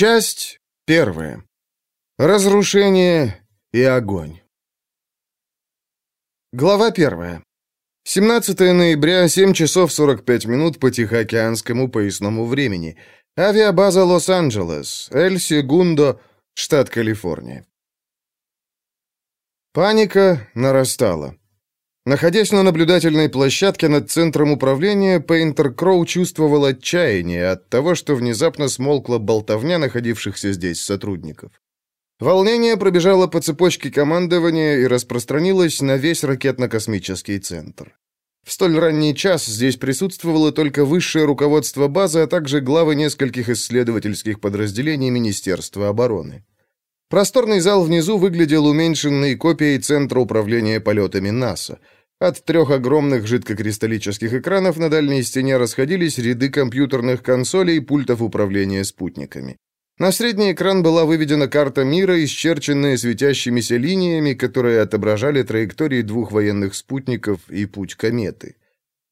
Часть первая. Разрушение и огонь. Глава первая. 17 ноября, 7 часов 45 минут по Тихоокеанскому поясному времени. Авиабаза Лос-Анджелес, Эль-Сегундо, штат Калифорния. Паника нарастала. Находясь на наблюдательной площадке над центром управления, Пейнтер Кроу чувствовал отчаяние от того, что внезапно смолкла болтовня находившихся здесь сотрудников. Волнение пробежало по цепочке командования и распространилось на весь ракетно-космический центр. В столь ранний час здесь присутствовало только высшее руководство базы, а также главы нескольких исследовательских подразделений Министерства обороны. Просторный зал внизу выглядел уменьшенной копией Центра управления полетами НАСА – от трех огромных жидкокристаллических экранов на дальней стене расходились ряды компьютерных консолей и пультов управления спутниками. На средний экран была выведена карта мира, исчерченная светящимися линиями, которые отображали траектории двух военных спутников и путь кометы.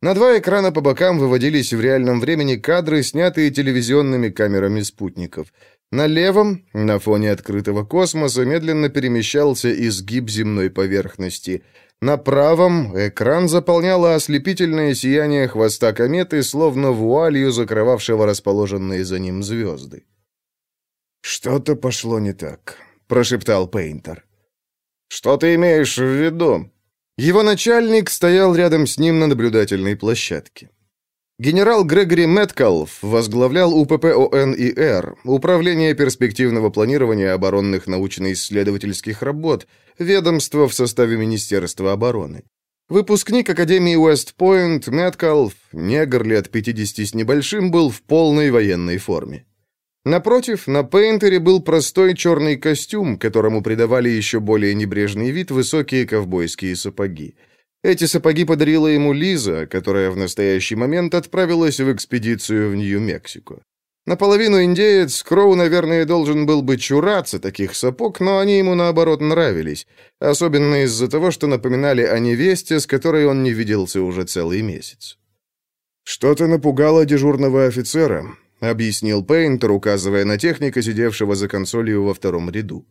На два экрана по бокам выводились в реальном времени кадры, снятые телевизионными камерами спутников. На левом, на фоне открытого космоса, медленно перемещался изгиб земной поверхности – на правом экран заполняло ослепительное сияние хвоста кометы, словно вуалью закрывавшего расположенные за ним звезды. «Что-то пошло не так», — прошептал Пейнтер. «Что ты имеешь в виду?» Его начальник стоял рядом с ним на наблюдательной площадке. Генерал Грегори Мэткалф возглавлял УПП ОНИР, Управление перспективного планирования оборонных научно-исследовательских работ, ведомство в составе Министерства обороны. Выпускник Академии Уэст-Пойнт Мэткалф, негр лет 50 с небольшим, был в полной военной форме. Напротив, на Пейнтере был простой черный костюм, которому придавали еще более небрежный вид высокие ковбойские сапоги. Эти сапоги подарила ему Лиза, которая в настоящий момент отправилась в экспедицию в Нью-Мексико. Наполовину индеец, Кроу, наверное, должен был бы чураться таких сапог, но они ему, наоборот, нравились, особенно из-за того, что напоминали о невесте, с которой он не виделся уже целый месяц. «Что-то напугало дежурного офицера», — объяснил Пейнтер, указывая на техника, сидевшего за консолью во втором ряду.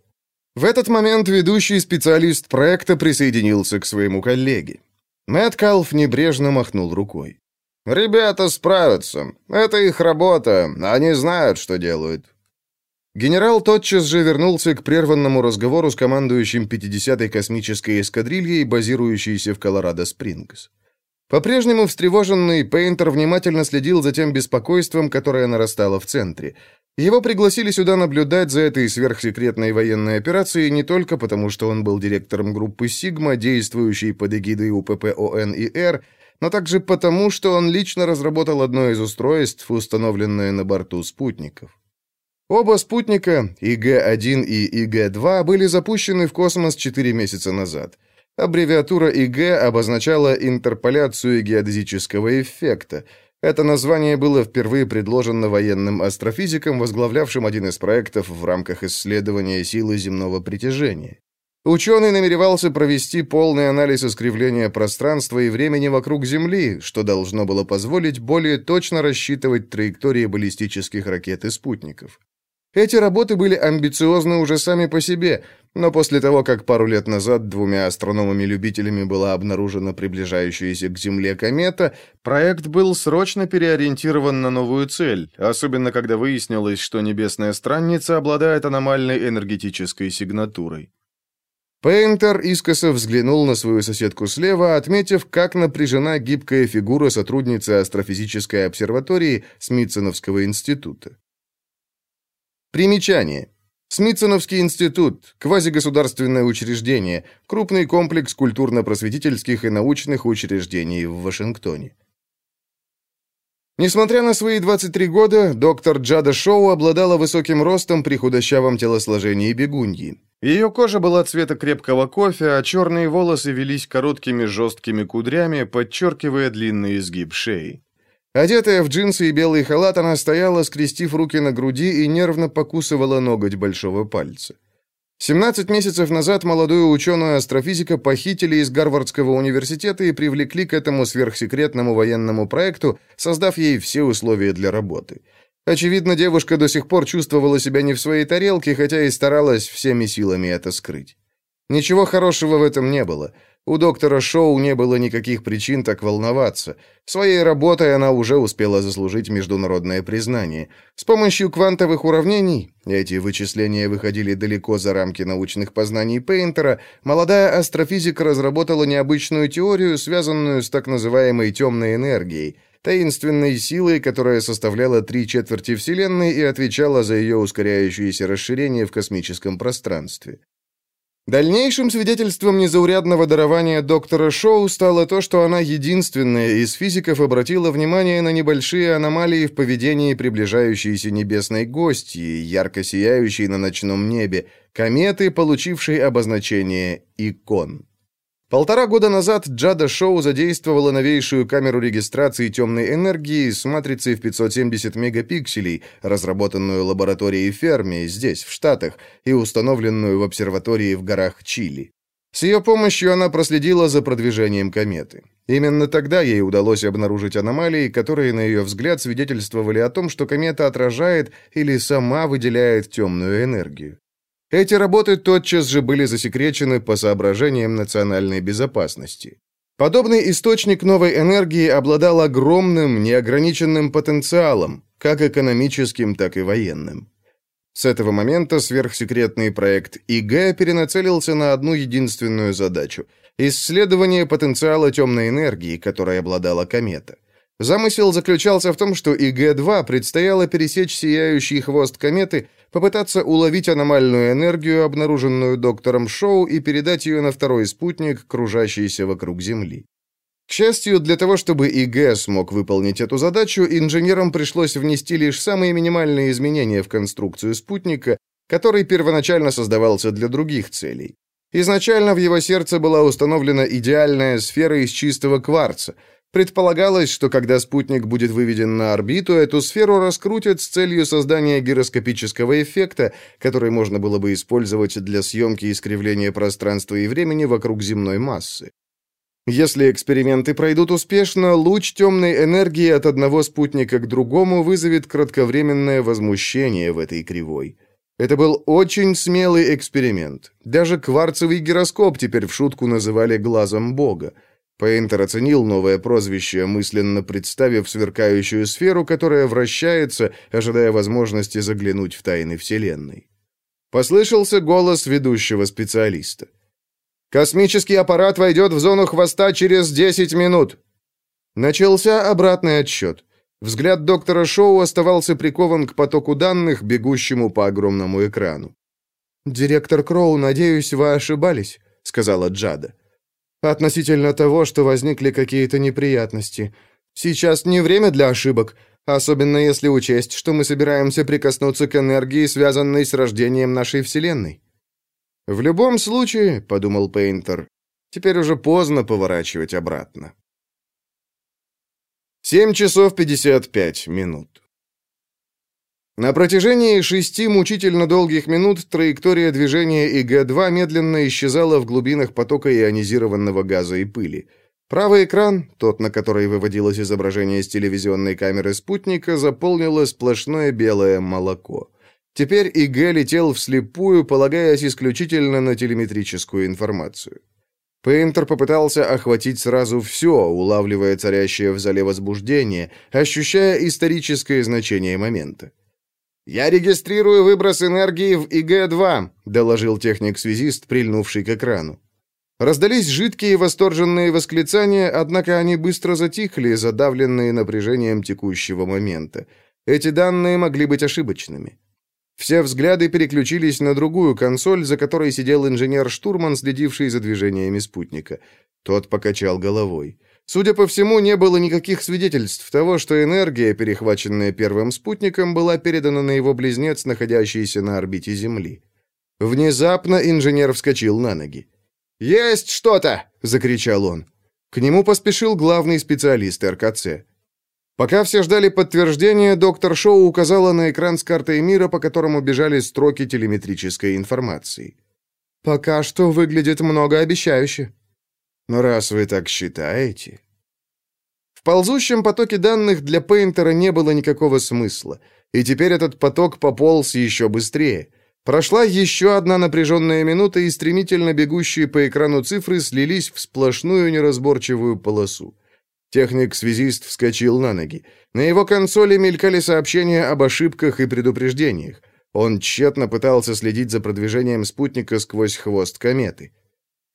В этот момент ведущий специалист проекта присоединился к своему коллеге. Мэтт Калф небрежно махнул рукой. «Ребята справятся. Это их работа. Они знают, что делают». Генерал тотчас же вернулся к прерванному разговору с командующим 50-й космической эскадрильей, базирующейся в Колорадо-Спрингс. По-прежнему встревоженный, Пейнтер внимательно следил за тем беспокойством, которое нарастало в центре. Его пригласили сюда наблюдать за этой сверхсекретной военной операцией не только потому, что он был директором группы «Сигма», действующей под эгидой УПП ОНИР, но также потому, что он лично разработал одно из устройств, установленное на борту спутников. Оба спутника, ИГ-1 и ИГ-2, были запущены в космос 4 месяца назад. Аббревиатура ИГ обозначала интерполяцию геодезического эффекта – это название было впервые предложено военным астрофизиком, возглавлявшим один из проектов в рамках исследования силы земного притяжения. Ученый намеревался провести полный анализ искривления пространства и времени вокруг Земли, что должно было позволить более точно рассчитывать траектории баллистических ракет и спутников. Эти работы были амбициозны уже сами по себе, но после того, как пару лет назад двумя астрономами-любителями была обнаружена приближающаяся к Земле комета, проект был срочно переориентирован на новую цель, особенно когда выяснилось, что небесная странница обладает аномальной энергетической сигнатурой. Пейнтер искоса взглянул на свою соседку слева, отметив, как напряжена гибкая фигура сотрудницы астрофизической обсерватории Смитсоновского института. Примечание. Смитсоновский институт, квазигосударственное учреждение, крупный комплекс культурно-просветительских и научных учреждений в Вашингтоне. Несмотря на свои 23 года, доктор Джада Шоу обладала высоким ростом при худощавом телосложении бегуньи. Ее кожа была цвета крепкого кофе, а черные волосы велись короткими жесткими кудрями, подчеркивая длинный изгиб шеи. Одетая в джинсы и белый халат, она стояла, скрестив руки на груди и нервно покусывала ноготь большого пальца. 17 месяцев назад молодую ученую астрофизика похитили из Гарвардского университета и привлекли к этому сверхсекретному военному проекту, создав ей все условия для работы. Очевидно, девушка до сих пор чувствовала себя не в своей тарелке, хотя и старалась всеми силами это скрыть. Ничего хорошего в этом не было. У доктора Шоу не было никаких причин так волноваться. Своей работой она уже успела заслужить международное признание. С помощью квантовых уравнений, эти вычисления выходили далеко за рамки научных познаний Пейнтера, молодая астрофизика разработала необычную теорию, связанную с так называемой темной энергией, таинственной силой, которая составляла три четверти Вселенной и отвечала за ее ускоряющееся расширение в космическом пространстве. Дальнейшим свидетельством незаурядного дарования доктора Шоу стало то, что она единственная из физиков обратила внимание на небольшие аномалии в поведении приближающейся небесной гости, ярко сияющей на ночном небе, кометы, получившей обозначение «икон». Полтора года назад Джада Шоу задействовала новейшую камеру регистрации темной энергии с матрицей в 570 мегапикселей, разработанную лабораторией Ферми здесь, в Штатах, и установленную в обсерватории в горах Чили. С ее помощью она проследила за продвижением кометы. Именно тогда ей удалось обнаружить аномалии, которые, на ее взгляд, свидетельствовали о том, что комета отражает или сама выделяет темную энергию. Эти работы тотчас же были засекречены по соображениям национальной безопасности. Подобный источник новой энергии обладал огромным, неограниченным потенциалом, как экономическим, так и военным. С этого момента сверхсекретный проект ИГ перенацелился на одну единственную задачу – исследование потенциала темной энергии, которой обладала комета. Замысел заключался в том, что ИГ-2 предстояло пересечь сияющий хвост кометы, попытаться уловить аномальную энергию, обнаруженную доктором Шоу, и передать ее на второй спутник, кружащийся вокруг Земли. К счастью, для того, чтобы ИГ смог выполнить эту задачу, инженерам пришлось внести лишь самые минимальные изменения в конструкцию спутника, который первоначально создавался для других целей. Изначально в его сердце была установлена идеальная сфера из чистого кварца – Предполагалось, что когда спутник будет выведен на орбиту, эту сферу раскрутят с целью создания гироскопического эффекта, который можно было бы использовать для съемки искривления пространства и времени вокруг земной массы. Если эксперименты пройдут успешно, луч темной энергии от одного спутника к другому вызовет кратковременное возмущение в этой кривой. Это был очень смелый эксперимент. Даже кварцевый гироскоп теперь в шутку называли «глазом Бога». Пейнтер оценил новое прозвище, мысленно представив сверкающую сферу, которая вращается, ожидая возможности заглянуть в тайны Вселенной. Послышался голос ведущего специалиста. «Космический аппарат войдет в зону хвоста через 10 минут!» Начался обратный отсчет. Взгляд доктора Шоу оставался прикован к потоку данных, бегущему по огромному экрану. «Директор Кроу, надеюсь, вы ошибались», — сказала Джада. Относительно того, что возникли какие-то неприятности. Сейчас не время для ошибок, особенно если учесть, что мы собираемся прикоснуться к энергии, связанной с рождением нашей Вселенной. В любом случае, подумал Пейнтер, теперь уже поздно поворачивать обратно. 7 часов 55 минут. На протяжении шести мучительно долгих минут траектория движения ИГ-2 медленно исчезала в глубинах потока ионизированного газа и пыли. Правый экран, тот, на который выводилось изображение с телевизионной камеры спутника, заполнило сплошное белое молоко. Теперь ИГ летел вслепую, полагаясь исключительно на телеметрическую информацию. Пейнтер попытался охватить сразу все, улавливая царящее в зале возбуждение, ощущая историческое значение момента. «Я регистрирую выброс энергии в ИГ-2», — доложил техник-связист, прильнувший к экрану. Раздались жидкие восторженные восклицания, однако они быстро затихли, задавленные напряжением текущего момента. Эти данные могли быть ошибочными. Все взгляды переключились на другую консоль, за которой сидел инженер-штурман, следивший за движениями спутника. Тот покачал головой. Судя по всему, не было никаких свидетельств того, что энергия, перехваченная первым спутником, была передана на его близнец, находящийся на орбите Земли. Внезапно инженер вскочил на ноги. «Есть что-то!» — закричал он. К нему поспешил главный специалист РКЦ. Пока все ждали подтверждения, доктор Шоу указала на экран с картой мира, по которому бежали строки телеметрической информации. «Пока что выглядит многообещающе», но раз вы так считаете... В ползущем потоке данных для Пейнтера не было никакого смысла. И теперь этот поток пополз еще быстрее. Прошла еще одна напряженная минута, и стремительно бегущие по экрану цифры слились в сплошную неразборчивую полосу. Техник-связист вскочил на ноги. На его консоли мелькали сообщения об ошибках и предупреждениях. Он тщетно пытался следить за продвижением спутника сквозь хвост кометы.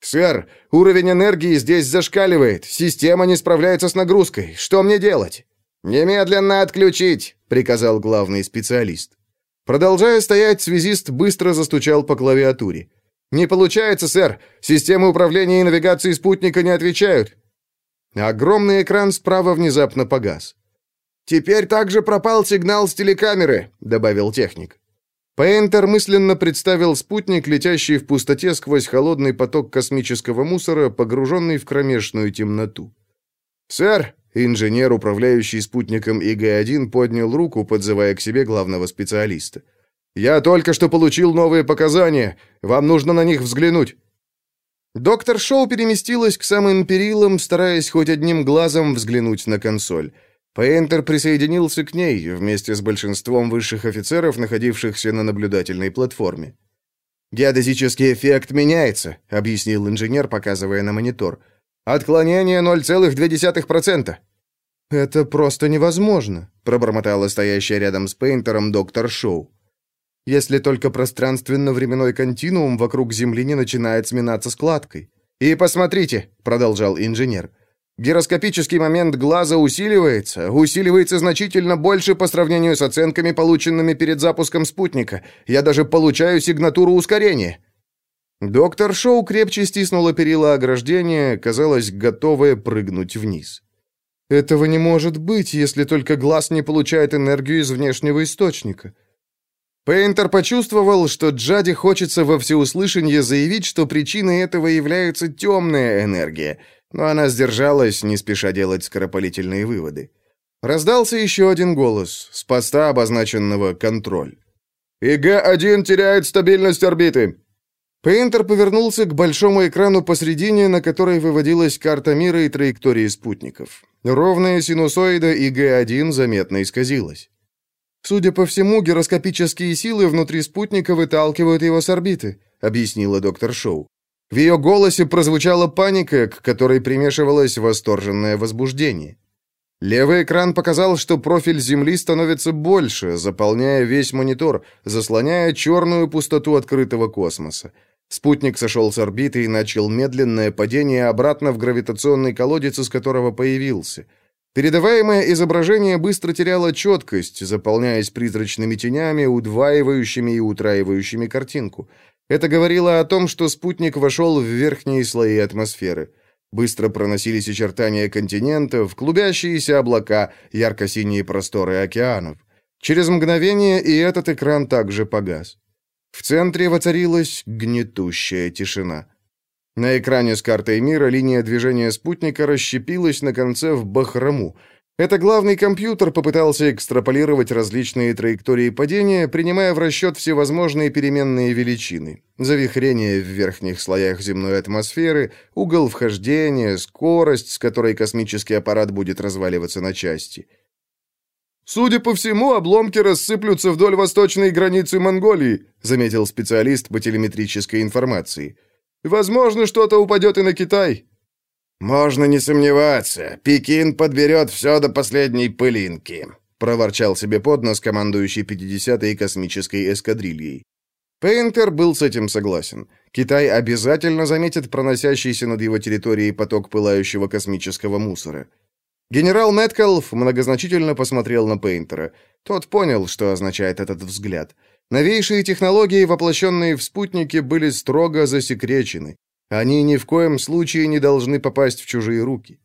«Сэр, уровень энергии здесь зашкаливает. Система не справляется с нагрузкой. Что мне делать?» «Немедленно отключить!» — приказал главный специалист. Продолжая стоять, связист быстро застучал по клавиатуре. «Не получается, сэр. Системы управления и навигации спутника не отвечают». Огромный экран справа внезапно погас. «Теперь также пропал сигнал с телекамеры», — добавил техник. Пейнтер мысленно представил спутник, летящий в пустоте сквозь холодный поток космического мусора, погруженный в кромешную темноту. «Сэр, Инженер, управляющий спутником ИГ-1, поднял руку, подзывая к себе главного специалиста. «Я только что получил новые показания. Вам нужно на них взглянуть». Доктор Шоу переместилась к самым перилам, стараясь хоть одним глазом взглянуть на консоль. Пейнтер присоединился к ней вместе с большинством высших офицеров, находившихся на наблюдательной платформе. «Геодезический эффект меняется», — объяснил инженер, показывая на монитор. Отклонение 0,2%. Это просто невозможно, пробормотала стоящая рядом с Пейнтером доктор Шоу. Если только пространственно-временной континуум вокруг Земли не начинает сминаться складкой. И посмотрите, продолжал инженер. Гироскопический момент глаза усиливается, усиливается значительно больше по сравнению с оценками, полученными перед запуском спутника. Я даже получаю сигнатуру ускорения. Доктор Шоу крепче стиснула перила ограждения, казалось, готовая прыгнуть вниз. «Этого не может быть, если только глаз не получает энергию из внешнего источника». Пейнтер почувствовал, что Джади хочется во всеуслышание заявить, что причиной этого является темная энергия, но она сдержалась, не спеша делать скоропалительные выводы. Раздался еще один голос, с поста, обозначенного «Контроль». «ИГ-1 теряет стабильность орбиты. Пейнтер повернулся к большому экрану посредине, на которой выводилась карта мира и траектории спутников. Ровная синусоида ИГ-1 заметно исказилась. «Судя по всему, гироскопические силы внутри спутника выталкивают его с орбиты», объяснила доктор Шоу. В ее голосе прозвучала паника, к которой примешивалось восторженное возбуждение. Левый экран показал, что профиль Земли становится больше, заполняя весь монитор, заслоняя черную пустоту открытого космоса. Спутник сошел с орбиты и начал медленное падение обратно в гравитационный колодец, из которого появился. Передаваемое изображение быстро теряло четкость, заполняясь призрачными тенями, удваивающими и утраивающими картинку. Это говорило о том, что спутник вошел в верхние слои атмосферы. Быстро проносились очертания континентов, клубящиеся облака, ярко-синие просторы океанов. Через мгновение и этот экран также погас. В центре воцарилась гнетущая тишина. На экране с картой мира линия движения спутника расщепилась на конце в бахрому. Это главный компьютер попытался экстраполировать различные траектории падения, принимая в расчет всевозможные переменные величины. Завихрение в верхних слоях земной атмосферы, угол вхождения, скорость, с которой космический аппарат будет разваливаться на части – «Судя по всему, обломки рассыплются вдоль восточной границы Монголии», заметил специалист по телеметрической информации. «Возможно, что-то упадет и на Китай». «Можно не сомневаться. Пекин подберет все до последней пылинки», проворчал себе под нос командующий 50-й космической эскадрильей. Пейнтер был с этим согласен. Китай обязательно заметит проносящийся над его территорией поток пылающего космического мусора. Генерал Мэткалф многозначительно посмотрел на Пейнтера. Тот понял, что означает этот взгляд. Новейшие технологии, воплощенные в спутнике, были строго засекречены. Они ни в коем случае не должны попасть в чужие руки.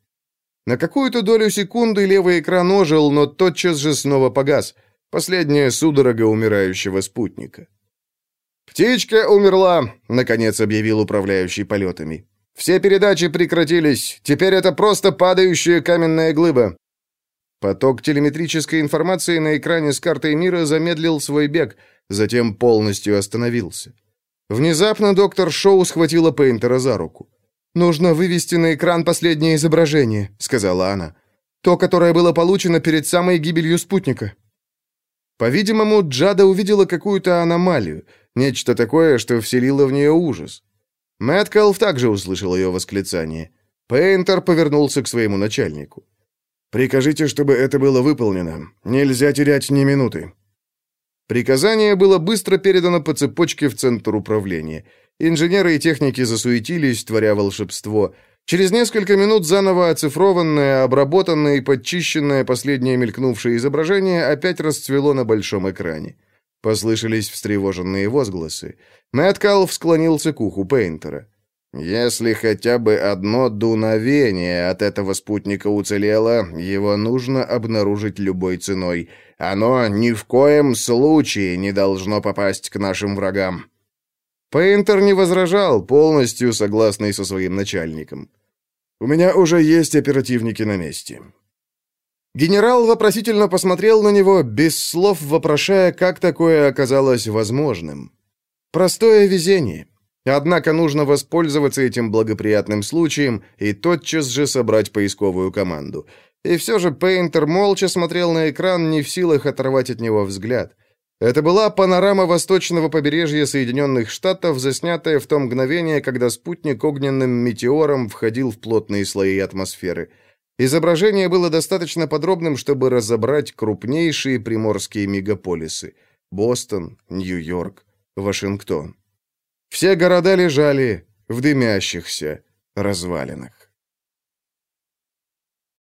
На какую-то долю секунды левый экран ожил, но тотчас же снова погас. Последняя судорога умирающего спутника. «Птичка умерла», — наконец объявил управляющий полетами. Все передачи прекратились. Теперь это просто падающая каменная глыба. Поток телеметрической информации на экране с картой мира замедлил свой бег, затем полностью остановился. Внезапно доктор Шоу схватила Пейнтера за руку. «Нужно вывести на экран последнее изображение», — сказала она. «То, которое было получено перед самой гибелью спутника». По-видимому, Джада увидела какую-то аномалию, нечто такое, что вселило в нее ужас. Мэткалф также услышал ее восклицание. Пейнтер повернулся к своему начальнику. «Прикажите, чтобы это было выполнено. Нельзя терять ни минуты». Приказание было быстро передано по цепочке в центр управления. Инженеры и техники засуетились, творя волшебство. Через несколько минут заново оцифрованное, обработанное и подчищенное последнее мелькнувшее изображение опять расцвело на большом экране. Послышались встревоженные возгласы. Мэтт Калф склонился к уху Пейнтера. «Если хотя бы одно дуновение от этого спутника уцелело, его нужно обнаружить любой ценой. Оно ни в коем случае не должно попасть к нашим врагам». Пейнтер не возражал, полностью согласный со своим начальником. «У меня уже есть оперативники на месте». Генерал вопросительно посмотрел на него, без слов вопрошая, как такое оказалось возможным. Простое везение. Однако нужно воспользоваться этим благоприятным случаем и тотчас же собрать поисковую команду. И все же Пейнтер молча смотрел на экран, не в силах оторвать от него взгляд. Это была панорама восточного побережья Соединенных Штатов, заснятая в то мгновение, когда спутник огненным метеором входил в плотные слои атмосферы. Изображение было достаточно подробным, чтобы разобрать крупнейшие приморские мегаполисы – Бостон, Нью-Йорк, Вашингтон. Все города лежали в дымящихся развалинах.